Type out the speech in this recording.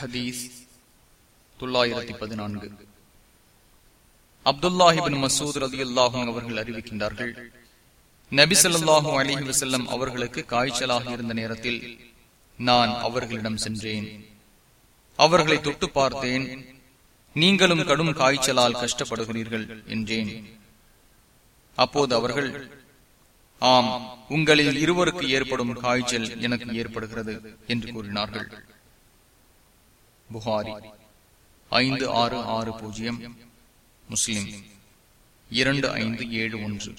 ஹதீஸ் தொள்ளாயிரத்தி பதினான்கு. அப்துல்லாஹிபின் மசூத் ரதி அல்லாஹும் அவர்கள் அறிவிக்கின்றார்கள் நபிசல்லாஹும் அலிஹி வசல்லம் அவர்களுக்கு காய்ச்சலாக இருந்த நேரத்தில் நான் அவர்களிடம் சென்றேன். அவர்களை தொட்டு பார்த்தேன் நீங்களும் கடும் காய்ச்சலால் கஷ்டப்படுகிறீர்கள் என்றேன். அப்போது அவர்கள் ஆம் உங்களில் இருவருக்கு ஏற்படும் காய்ச்சல் எனக்கு ஏற்படுகிறது என்று கூறினார்கள். புகாரி. ஐந்து ஆறு ஆறு பூஜ்ஜியம். முஸ்லிம். இரண்டு ஐந்து ஏழு ஒன்று.